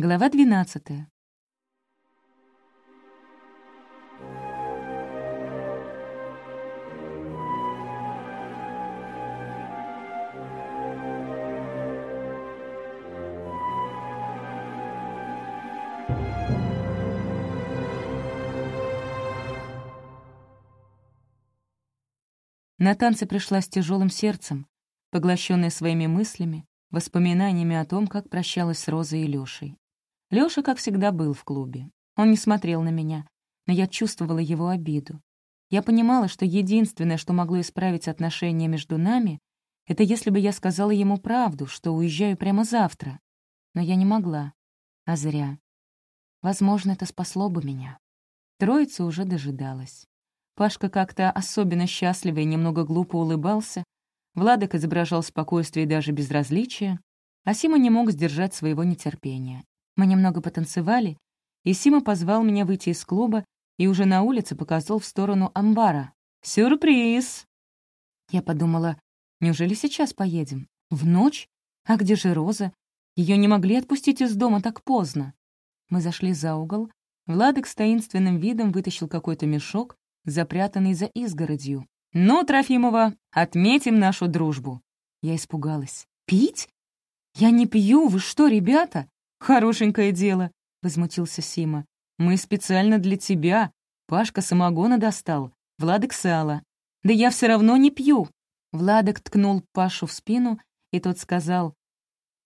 Глава двенадцатая. На танцы пришла с тяжелым сердцем, поглощенная своими мыслями, воспоминаниями о том, как прощалась с Розой и Лёшей. Лёша, как всегда, был в клубе. Он не смотрел на меня, но я чувствовала его обиду. Я понимала, что единственное, что могло исправить отношения между нами, это если бы я сказала ему правду, что уезжаю прямо завтра. Но я не могла. А зря. Возможно, это спасло бы меня. Троица уже дожидалась. Пашка как-то особенно счастливо и немного глупо улыбался. Владок изображал спокойствие и даже безразличие, а Сима не мог сдержать своего нетерпения. Мы немного потанцевали, и Сима позвал меня выйти из клуба и уже на улице показал в сторону амбара. «Сюрприз!» Я подумала, неужели сейчас поедем? В ночь? А где же Роза? Ее не могли отпустить из дома так поздно. Мы зашли за угол. Владик с таинственным видом вытащил какой-то мешок, запрятанный за изгородью. «Ну, Трофимова, отметим нашу дружбу!» Я испугалась. «Пить? Я не пью, вы что, ребята? Хорошенькое дело!» — возмутился Сима. «Мы специально для тебя. Пашка самогона достал, Владок сало. Да я все равно не пью!» Владок ткнул Пашу в спину, и тот сказал,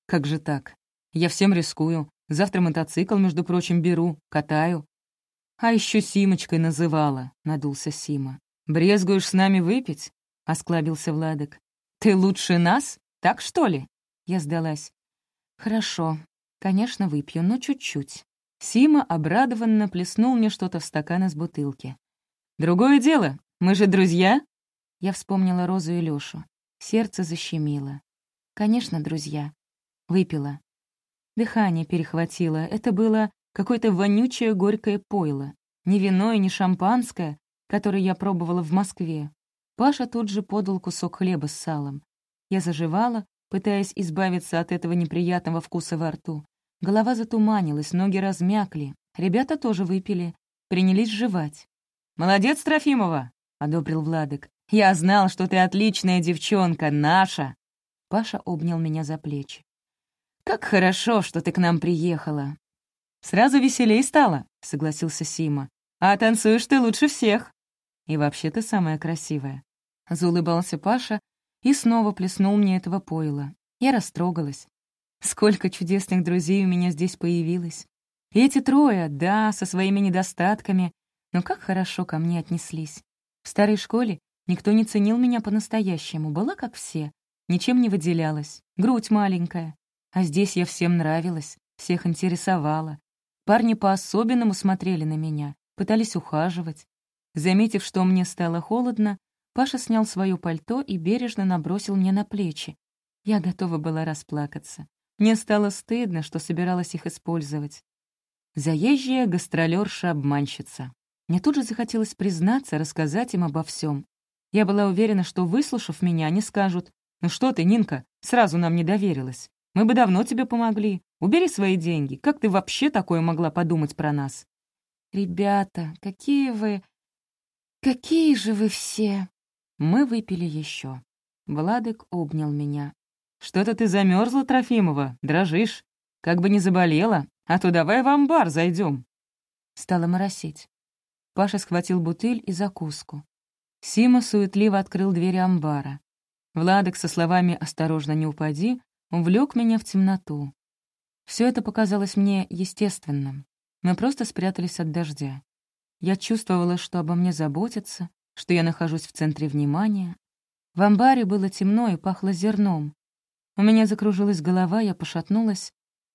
«Как же так? Я всем рискую. Завтра мотоцикл, между прочим, беру, катаю. «А еще Симочкой называла», — надулся Сима. «Брезгуешь с нами выпить?» — осклабился Владок. «Ты лучше нас? Так что ли?» Я сдалась. «Хорошо. Конечно, выпью, но чуть-чуть». Сима обрадованно плеснул мне что-то в стакан из бутылки. «Другое дело. Мы же друзья?» Я вспомнила Розу и Лёшу. Сердце защемило. «Конечно, друзья». Выпила. Дыхание перехватило. Это было какое-то вонючее горькое пойло. Ни вино и ни шампанское, которое я пробовала в Москве. Паша тут же подал кусок хлеба с салом. Я заживала, пытаясь избавиться от этого неприятного вкуса во рту. Голова затуманилась, ноги размякли. Ребята тоже выпили, принялись жевать. «Молодец, Трофимова!» — одобрил Владик. «Я знал, что ты отличная девчонка, наша!» Паша обнял меня за плечи. «Как хорошо, что ты к нам приехала. «Сразу веселей стало», — согласился Сима. «А танцуешь ты лучше всех». «И вообще ты самая красивая». Заулыбался Паша и снова плеснул мне этого пойла. Я растрогалась. Сколько чудесных друзей у меня здесь появилось. И эти трое, да, со своими недостатками, но как хорошо ко мне отнеслись. В старой школе никто не ценил меня по-настоящему, была как все, ничем не выделялась, грудь маленькая. А здесь я всем нравилась, всех интересовала, Парни по-особенному смотрели на меня, пытались ухаживать. Заметив, что мне стало холодно, Паша снял свое пальто и бережно набросил мне на плечи. Я готова была расплакаться. Мне стало стыдно, что собиралась их использовать. Заезжая гастролерша-обманщица. Мне тут же захотелось признаться, рассказать им обо всем. Я была уверена, что, выслушав меня, они скажут, «Ну что ты, Нинка, сразу нам не доверилась. Мы бы давно тебе помогли. Убери свои деньги. Как ты вообще такое могла подумать про нас?» «Ребята, какие вы... Какие же вы все!» Мы выпили еще. Владык обнял меня. «Что-то ты замерзла, Трофимова, дрожишь. Как бы не заболела, а то давай в амбар зайдем. Стало моросить. Паша схватил бутыль и закуску. Сима суетливо открыл двери амбара. Владок со словами «осторожно, не упади» увлек меня в темноту. Все это показалось мне естественным. Мы просто спрятались от дождя. Я чувствовала, что обо мне заботятся, что я нахожусь в центре внимания. В амбаре было темно и пахло зерном. У меня закружилась голова, я пошатнулась.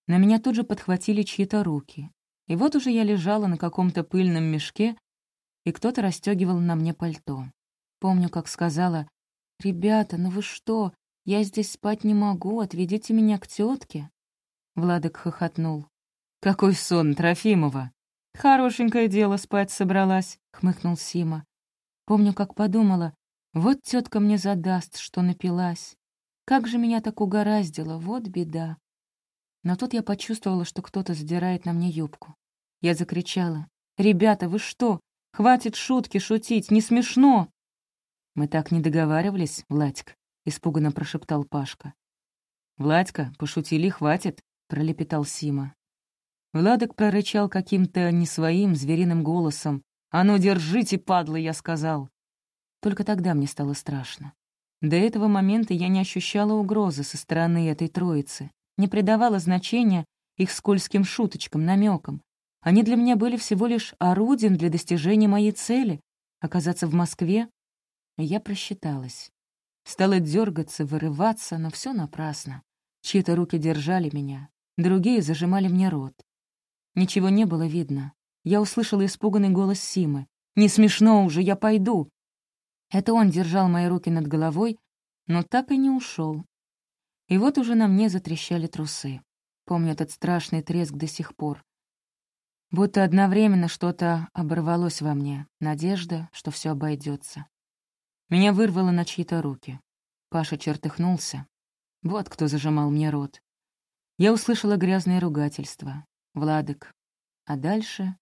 На меня тут же подхватили чьи-то руки. И вот уже я лежала на каком-то пыльном мешке, и кто-то расстегивал на мне пальто. Помню, как сказала, «Ребята, ну вы что? Я здесь спать не могу, отведите меня к тетке. Владок хохотнул. «Какой сон, Трофимова!» «Хорошенькое дело, спать собралась», — хмыкнул Сима. Помню, как подумала, вот тетка мне задаст, что напилась. Как же меня так угораздило, вот беда. Но тут я почувствовала, что кто-то задирает на мне юбку. Я закричала. «Ребята, вы что? Хватит шутки шутить, не смешно!» «Мы так не договаривались, Владик», — испуганно прошептал Пашка. «Владька, пошутили, хватит», — пролепетал Сима. Владик прорычал каким-то не своим звериным голосом. «А ну, держите, падла!» — я сказал. Только тогда мне стало страшно. До этого момента я не ощущала угрозы со стороны этой троицы, не придавала значения их скользким шуточкам, намекам. Они для меня были всего лишь орудием для достижения моей цели — оказаться в Москве. Я просчиталась. Стала дергаться, вырываться, но все напрасно. Чьи-то руки держали меня, другие зажимали мне рот. Ничего не было видно. Я услышала испуганный голос Симы. «Не смешно уже, я пойду!» Это он держал мои руки над головой, но так и не ушел. И вот уже на мне затрещали трусы. Помню этот страшный треск до сих пор. Будто одновременно что-то оборвалось во мне, надежда, что все обойдется. Меня вырвало на чьи-то руки. Паша чертыхнулся. Вот кто зажимал мне рот. Я услышала грязное ругательство. Владык. А дальше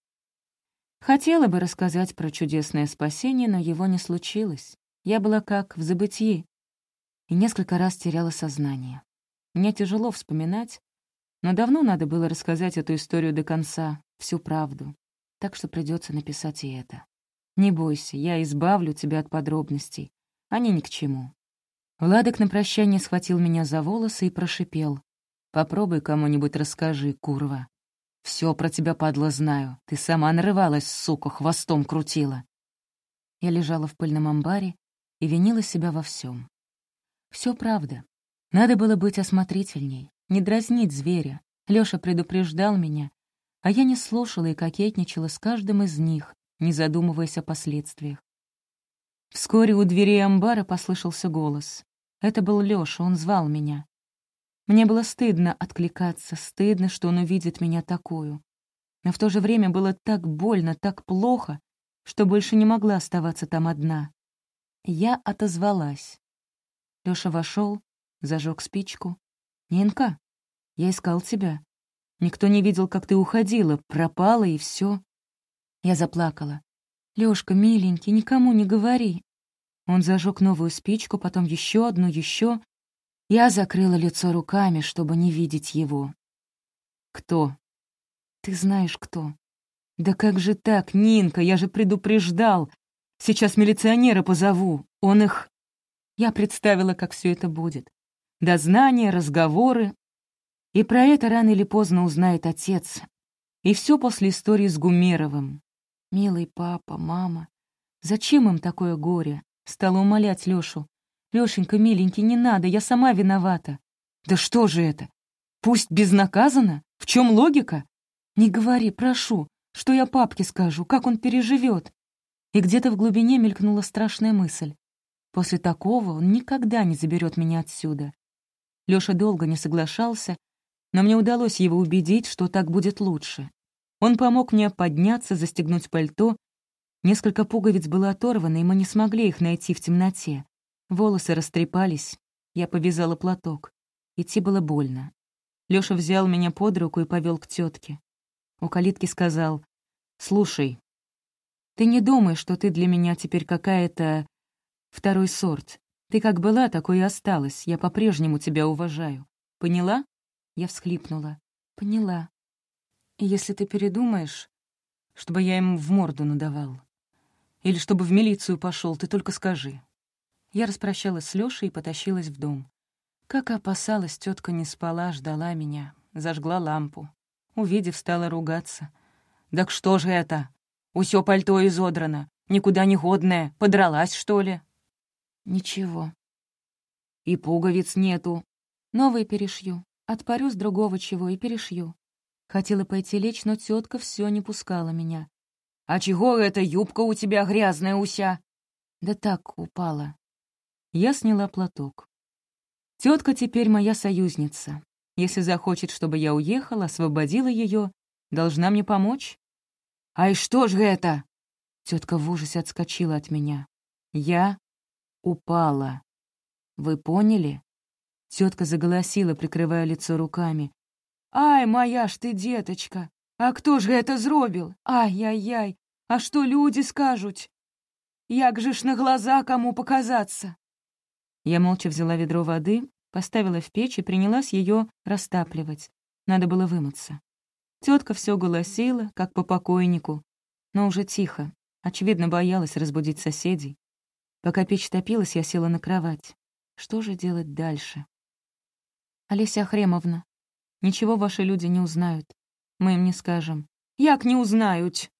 Хотела бы рассказать про чудесное спасение, но его не случилось. Я была как в забытии и несколько раз теряла сознание. Мне тяжело вспоминать, но давно надо было рассказать эту историю до конца, всю правду. Так что придется написать и это. Не бойся, я избавлю тебя от подробностей. Они ни к чему. Владок на прощание схватил меня за волосы и прошипел. «Попробуй кому-нибудь расскажи, курва. Все про тебя, падла, знаю. Ты сама нарывалась, сука, хвостом крутила. Я лежала в пыльном амбаре и винила себя во всем. Все правда. Надо было быть осмотрительней, не дразнить зверя. Лёша предупреждал меня, а я не слушала и кокетничала с каждым из них, не задумываясь о последствиях. Вскоре у дверей амбара послышался голос. Это был Лёша, он звал меня. Мне было стыдно откликаться, стыдно, что он увидит меня такую. Но в то же время было так больно, так плохо, что больше не могла оставаться там одна. Я отозвалась. Лёша вошел, зажег спичку. «Нинка, я искал тебя. Никто не видел, как ты уходила, пропала и все. Я заплакала. «Лёшка, миленький, никому не говори». Он зажег новую спичку, потом еще одну, еще. Я закрыла лицо руками, чтобы не видеть его. «Кто?» «Ты знаешь, кто». «Да как же так, Нинка, я же предупреждал. Сейчас милиционера позову, он их...» Я представила, как все это будет. Дознания, разговоры. И про это рано или поздно узнает отец. И все после истории с Гумеровым. Милый папа, мама. Зачем им такое горе? Стала умолять Лёшу. «Лёшенька, миленький, не надо, я сама виновата». «Да что же это? Пусть безнаказанно? В чем логика?» «Не говори, прошу, что я папке скажу, как он переживет. И где-то в глубине мелькнула страшная мысль. После такого он никогда не заберет меня отсюда. Лёша долго не соглашался, но мне удалось его убедить, что так будет лучше. Он помог мне подняться, застегнуть пальто. Несколько пуговиц было оторвано, и мы не смогли их найти в темноте. Волосы растрепались, я повязала платок. Идти было больно. Лёша взял меня под руку и повел к тетке. У калитки сказал, «Слушай, ты не думай, что ты для меня теперь какая-то второй сорт. Ты как была, такой и осталась. Я по-прежнему тебя уважаю. Поняла?» Я всхлипнула. «Поняла. И если ты передумаешь, чтобы я ему в морду надавал, или чтобы в милицию пошел, ты только скажи. Я распрощалась с Лёшей и потащилась в дом. Как опасалась, тетка не спала, ждала меня, зажгла лампу. Увидев, стала ругаться. «Так что же это? Усё пальто изодрано, никуда не годное, подралась, что ли?» «Ничего». «И пуговиц нету». «Новые перешью. Отпарю с другого чего и перешью». Хотела пойти лечь, но тетка все не пускала меня. «А чего эта юбка у тебя грязная, Уся?» «Да так, упала. Я сняла платок. Тетка теперь моя союзница. Если захочет, чтобы я уехала, освободила ее, должна мне помочь. «Ай, что же это?» Тетка в ужасе отскочила от меня. Я упала. Вы поняли? Тетка заголосила, прикрывая лицо руками. Ай, моя ж ты, деточка! А кто ж гэта зробіў? Ай-яй-яй, а што людзі скажуць? Як же ж на глаза кому показаться? Я молча взяла ведро воды, поставила в печь и принялась ее растапливать. Надо было вымыться. Тетка все голосила, как по покойнику, но уже тихо. Очевидно, боялась разбудить соседей. Пока печь топилась, я села на кровать. Что же делать дальше? Олеся Ахремовна, ничего ваши люди не узнают. Мы им не скажем. Як не узнают?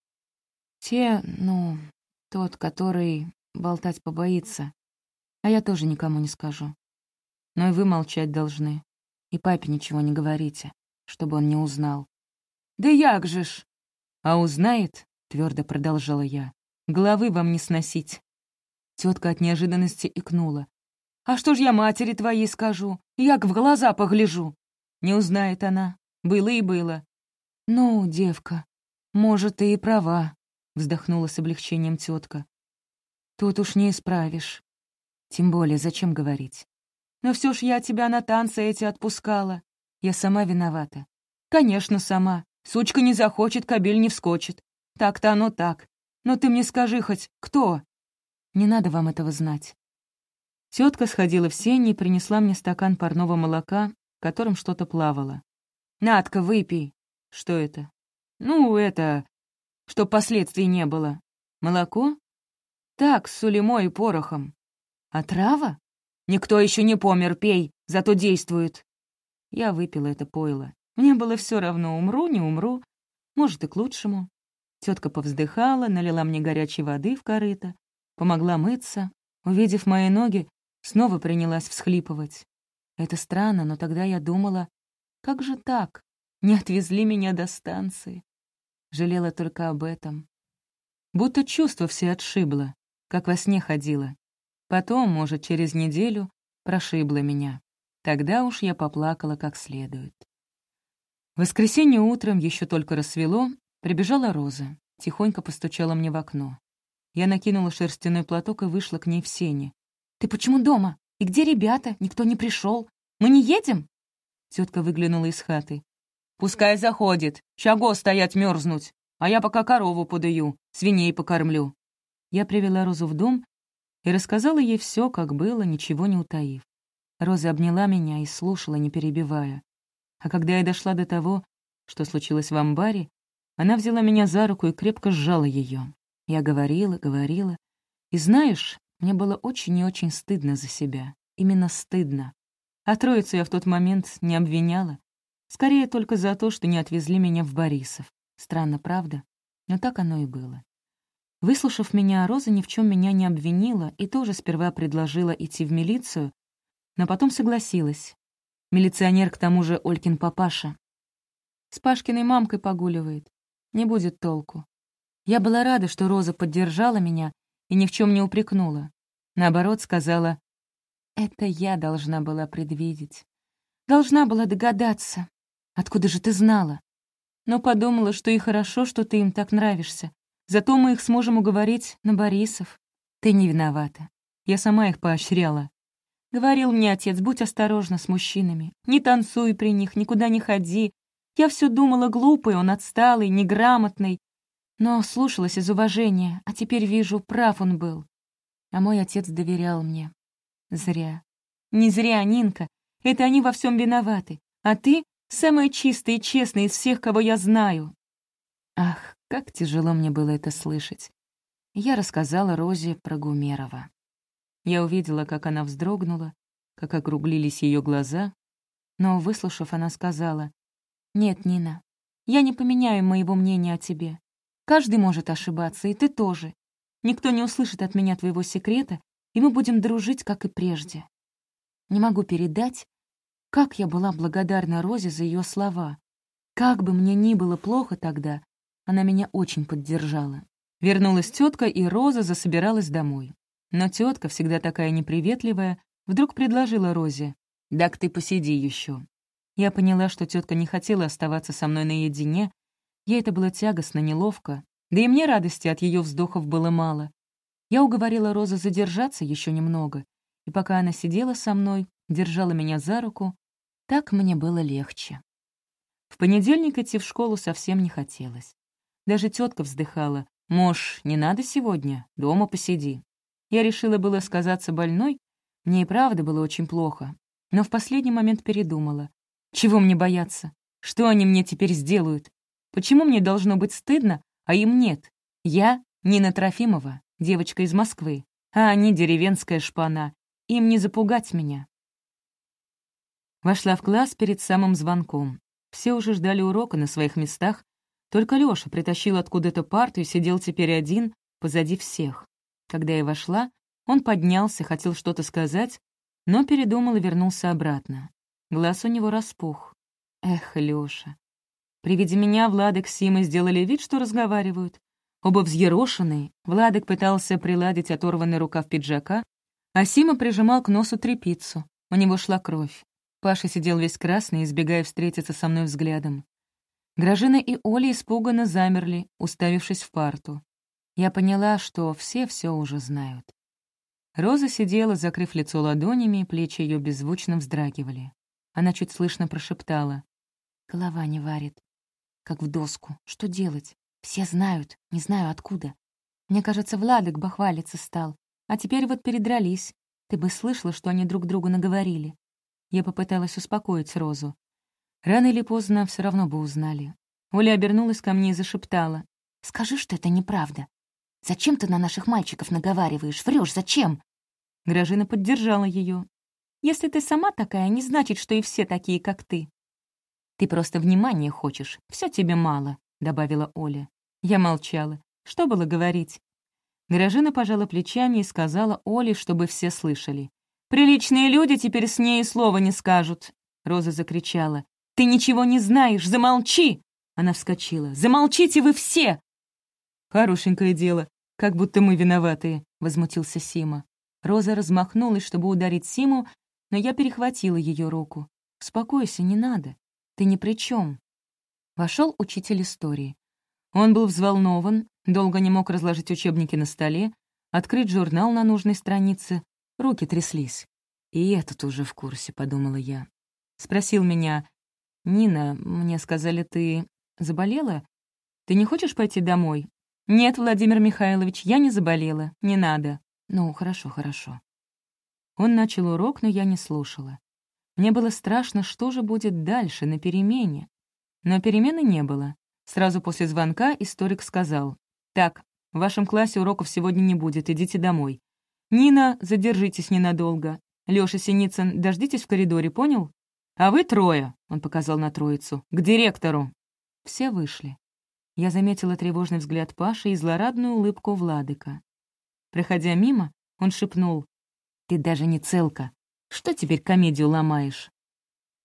Те, ну, тот, который болтать побоится. А я тоже никому не скажу. Но и вы молчать должны. И папе ничего не говорите, чтобы он не узнал. Да як же ж? А узнает, твердо продолжала я, головы вам не сносить. Тетка от неожиданности икнула. «А что ж я матери твоей скажу? Як в глаза погляжу?» Не узнает она. Было и было. «Ну, девка, может, ты и права», — вздохнула с облегчением тетка. «Тут уж не исправишь. Тем более, зачем говорить? Но все ж я тебя на танцы эти отпускала. Я сама виновата». «Конечно, сама. Сучка не захочет, кобель не вскочит. Так-то оно так. Но ты мне скажи хоть, кто?» «Не надо вам этого знать». Тетка сходила в сень и принесла мне стакан парного молока, в котором что-то плавало. «Надка, выпей». «Что это?» «Ну, это... Чтоб последствий не было». «Молоко?» «Так, с сулемой и порохом». «А трава?» «Никто еще не помер, пей, зато действует». Я выпила это пойло. Мне было все равно, умру, не умру. Может, и к лучшему. Тетка повздыхала, налила мне горячей воды в корыто, помогла мыться. Увидев мои ноги, снова принялась всхлипывать. Это странно, но тогда я думала, как же так? Не отвезли меня до станции. Жалела только об этом. Будто чувство все отшибло, как во сне ходила. Потом, может, через неделю, прошибло меня. Тогда уж я поплакала как следует. В воскресенье утром, еще только рассвело, прибежала Роза, тихонько постучала мне в окно. Я накинула шерстяной платок и вышла к ней в сене. «Ты почему дома? И где ребята? Никто не пришел. Мы не едем?» Тетка выглянула из хаты. «Пускай заходит. Чаго стоять мерзнуть? А я пока корову подаю, свиней покормлю». Я привела Розу в дом и рассказала ей все, как было, ничего не утаив. Роза обняла меня и слушала, не перебивая. А когда я дошла до того, что случилось в амбаре, она взяла меня за руку и крепко сжала ее. Я говорила, говорила. И знаешь, мне было очень и очень стыдно за себя. Именно стыдно. А троицу я в тот момент не обвиняла. Скорее только за то, что не отвезли меня в Борисов. Странно, правда? Но так оно и было. Выслушав меня, Роза ни в чем меня не обвинила и тоже сперва предложила идти в милицию, но потом согласилась. Милиционер, к тому же, Олькин папаша. С Пашкиной мамкой погуливает. Не будет толку. Я была рада, что Роза поддержала меня и ни в чем не упрекнула. Наоборот, сказала, «Это я должна была предвидеть. Должна была догадаться. Откуда же ты знала?» Но подумала, что и хорошо, что ты им так нравишься. Зато мы их сможем уговорить на Борисов. Ты не виновата. Я сама их поощряла. Говорил мне отец, будь осторожна с мужчинами. Не танцуй при них, никуда не ходи. Я все думала, глупый он, отсталый, неграмотный. Но слушалась из уважения, а теперь вижу, прав он был. А мой отец доверял мне. Зря. Не зря, Нинка. Это они во всем виноваты. А ты — самая чистая и честная из всех, кого я знаю. Ах, как тяжело мне было это слышать. Я рассказала Розе про Гумерова. Я увидела, как она вздрогнула, как округлились ее глаза, но, выслушав, она сказала, «Нет, Нина, я не поменяю моего мнения о тебе. Каждый может ошибаться, и ты тоже. Никто не услышит от меня твоего секрета, и мы будем дружить, как и прежде». Не могу передать, как я была благодарна Розе за ее слова. Как бы мне ни было плохо тогда, она меня очень поддержала. Вернулась тетка, и Роза засобиралась домой. Но тетка, всегда такая неприветливая, вдруг предложила Розе, «Так ты посиди еще». Я поняла, что тетка не хотела оставаться со мной наедине, ей это было тягостно, неловко, да и мне радости от ее вздохов было мало. Я уговорила Розу задержаться еще немного, и пока она сидела со мной, держала меня за руку, так мне было легче. В понедельник идти в школу совсем не хотелось. Даже тетка вздыхала. «Мож, не надо сегодня, дома посиди». Я решила было сказаться больной, мне и правда было очень плохо, но в последний момент передумала. Чего мне бояться? Что они мне теперь сделают? Почему мне должно быть стыдно, а им нет? Я Нина Трофимова, девочка из Москвы, а они деревенская шпана. Им не запугать меня. Вошла в класс перед самым звонком. Все уже ждали урока на своих местах, только Лёша притащил откуда-то парту и сидел теперь один, позади всех. Когда я вошла, он поднялся, хотел что-то сказать, но передумал и вернулся обратно. Глаз у него распух. Эх, Лёша. При виде меня Владик с Симой сделали вид, что разговаривают. Оба взъерошенные, Владик пытался приладить оторванный рукав пиджака, а Сима прижимал к носу трепицу. У него шла кровь. Паша сидел весь красный, избегая встретиться со мной взглядом. Гражина и Оля испуганно замерли, уставившись в парту. Я поняла, что все все уже знают. Роза сидела, закрыв лицо ладонями, плечи ее беззвучно вздрагивали. Она чуть слышно прошептала. «Голова не варит. Как в доску. Что делать? Все знают, не знаю откуда. Мне кажется, Владик бахвалиться стал. А теперь вот передрались. Ты бы слышала, что они друг другу наговорили». Я попыталась успокоить Розу. Рано или поздно все равно бы узнали. Оля обернулась ко мне и зашептала. «Скажи, что это неправда. Зачем ты на наших мальчиков наговариваешь? Врешь, зачем?» Гражина поддержала ее. «Если ты сама такая, не значит, что и все такие, как ты». «Ты просто внимания хочешь, все тебе мало», — добавила Оля. Я молчала. Что было говорить? Гражина пожала плечами и сказала Оле, чтобы все слышали. «Приличные люди теперь с ней слова не скажут!» Роза закричала. «Ты ничего не знаешь! Замолчи!» Она вскочила. «Замолчите вы все!» «Хорошенькое дело, как будто мы виноватые», — возмутился Сима. Роза размахнулась, чтобы ударить Симу, но я перехватила ее руку. «Успокойся, не надо. Ты ни при чем. Вошел учитель истории. Он был взволнован, долго не мог разложить учебники на столе, открыть журнал на нужной странице. Руки тряслись. «И этот уже в курсе», — подумала я. Спросил меня, «Нина, мне сказали, ты заболела? Ты не хочешь пойти домой?» «Нет, Владимир Михайлович, я не заболела. Не надо». «Ну, хорошо, хорошо». Он начал урок, но я не слушала. Мне было страшно, что же будет дальше, на перемене. Но перемены не было. Сразу после звонка историк сказал, «Так, в вашем классе уроков сегодня не будет, идите домой. Нина, задержитесь ненадолго. Лёша Синицын, дождитесь в коридоре, понял? «А вы трое», — он показал на троицу, — «к директору». Все вышли. Я заметила тревожный взгляд Паши и злорадную улыбку Владыка. Проходя мимо, он шепнул, «Ты даже не целка. Что теперь комедию ломаешь?»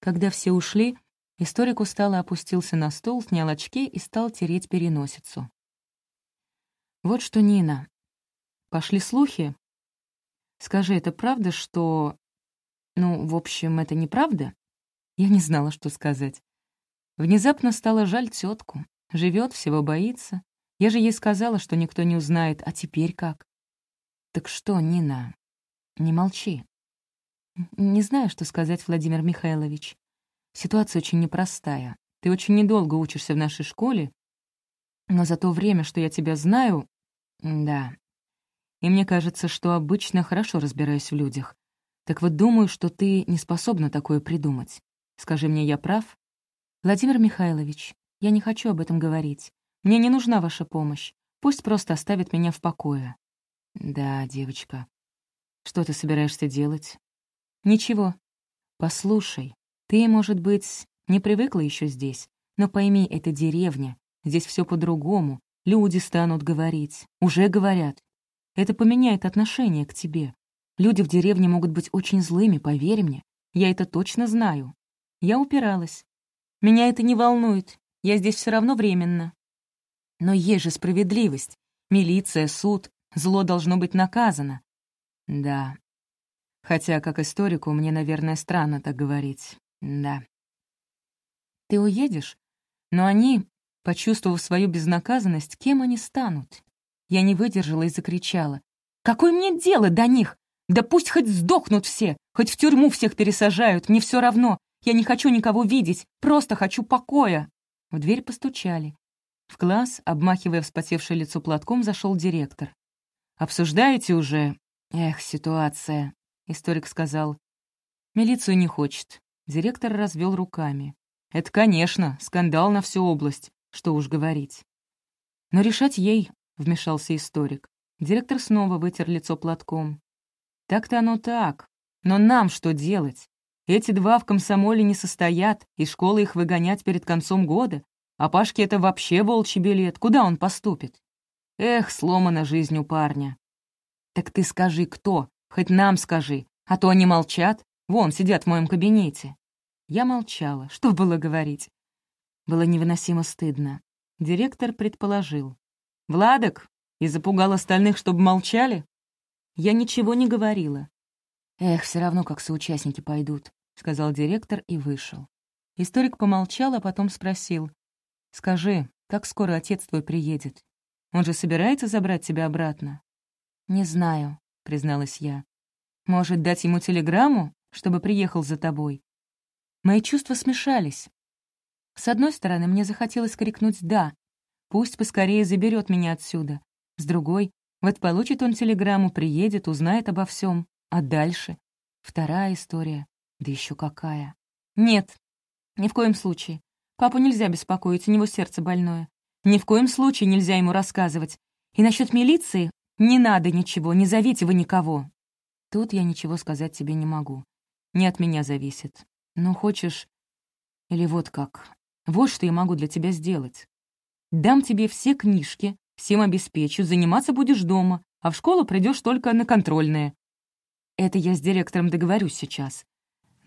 Когда все ушли, историк устало опустился на стул, снял очки и стал тереть переносицу. «Вот что, Нина. Пошли слухи. Скажи, это правда, что... Ну, в общем, это неправда?» Я не знала, что сказать. Внезапно стало жаль тетку. Живет, всего боится. Я же ей сказала, что никто не узнает, а теперь как? Так что, Нина, не молчи. Не знаю, что сказать, Владимир Михайлович. Ситуация очень непростая. Ты очень недолго учишься в нашей школе, но за то время, что я тебя знаю... Да. И мне кажется, что обычно хорошо разбираюсь в людях. Так вот думаю, что ты не способна такое придумать. Скажи мне, я прав? Владимир Михайлович, я не хочу об этом говорить. Мне не нужна ваша помощь. Пусть просто оставит меня в покое. Да, девочка. Что ты собираешься делать? Ничего. Послушай, ты, может быть, не привыкла еще здесь, но пойми, это деревня. Здесь все по-другому. Люди станут говорить. Уже говорят. Это поменяет отношение к тебе. Люди в деревне могут быть очень злыми, поверь мне. Я это точно знаю. Я упиралась. Меня это не волнует, я здесь все равно временно. Но есть же справедливость. Милиция, суд, зло должно быть наказано. Да. Хотя, как историку, мне, наверное, странно так говорить. Да. Ты уедешь, но они, почувствовав свою безнаказанность, кем они станут? Я не выдержала и закричала. «Какое мне дело до них? Да пусть хоть сдохнут все, хоть в тюрьму всех пересажают, мне все равно. Я не хочу никого видеть, просто хочу покоя!» В дверь постучали. В класс, обмахивая вспотевшее лицо платком, зашел директор. «Обсуждаете уже?» «Эх, ситуация», — историк сказал. «Милицию не хочет». Директор развел руками. «Это, конечно, скандал на всю область, что уж говорить». «Но решать ей», — вмешался историк. Директор снова вытер лицо платком. «Так-то оно так. Но нам что делать? Эти два в комсомоле не состоят, из школы их выгонять перед концом года. А Пашке это вообще волчий билет. Куда он поступит? Эх, сломана жизнь у парня. Так ты скажи, кто? Хоть нам скажи. А то они молчат. Вон, сидят в моем кабинете. Я молчала. Что было говорить? Было невыносимо стыдно. Директор предположил. «Владок, и запугал остальных, чтобы молчали?» Я ничего не говорила. «Эх, все равно как соучастники пойдут», — сказал директор и вышел. Историк помолчал, а потом спросил. Скажи, как скоро отец твой приедет? Он же собирается забрать тебя обратно?» «Не знаю», — призналась я. «Может, дать ему телеграмму, чтобы приехал за тобой?» Мои чувства смешались. С одной стороны, мне захотелось крикнуть «да», пусть поскорее заберет меня отсюда. С другой, вот получит он телеграмму, приедет, узнает обо всем. А дальше? Вторая история. Да еще какая. Нет, ни в коем случае. Папу нельзя беспокоить, у него сердце больное. Ни в коем случае нельзя ему рассказывать. И насчет милиции не надо ничего, не зовите вы никого. Тут я ничего сказать тебе не могу. Не от меня зависит. Ну, хочешь... Или вот как. Вот что я могу для тебя сделать. Дам тебе все книжки, всем обеспечу, заниматься будешь дома, а в школу придешь только на контрольные. Это я с директором договорюсь сейчас.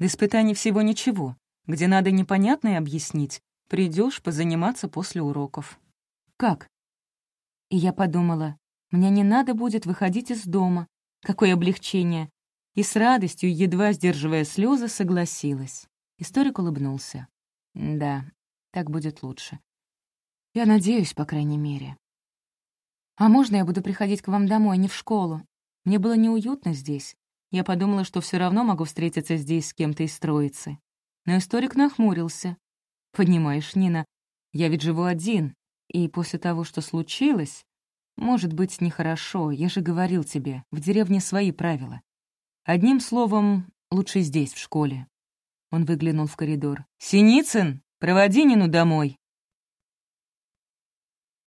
До испытаний всего ничего где надо непонятное объяснить, придешь позаниматься после уроков. Как? И я подумала, мне не надо будет выходить из дома. Какое облегчение. И с радостью, едва сдерживая слезы, согласилась. Историк улыбнулся. Да, так будет лучше. Я надеюсь, по крайней мере. А можно я буду приходить к вам домой, не в школу? Мне было неуютно здесь. Я подумала, что все равно могу встретиться здесь с кем-то из троицы. Но историк нахмурился. «Понимаешь, Нина, я ведь живу один, и после того, что случилось, может быть, нехорошо, я же говорил тебе, в деревне свои правила. Одним словом, лучше здесь, в школе». Он выглянул в коридор. «Синицын, проводи Нину домой!»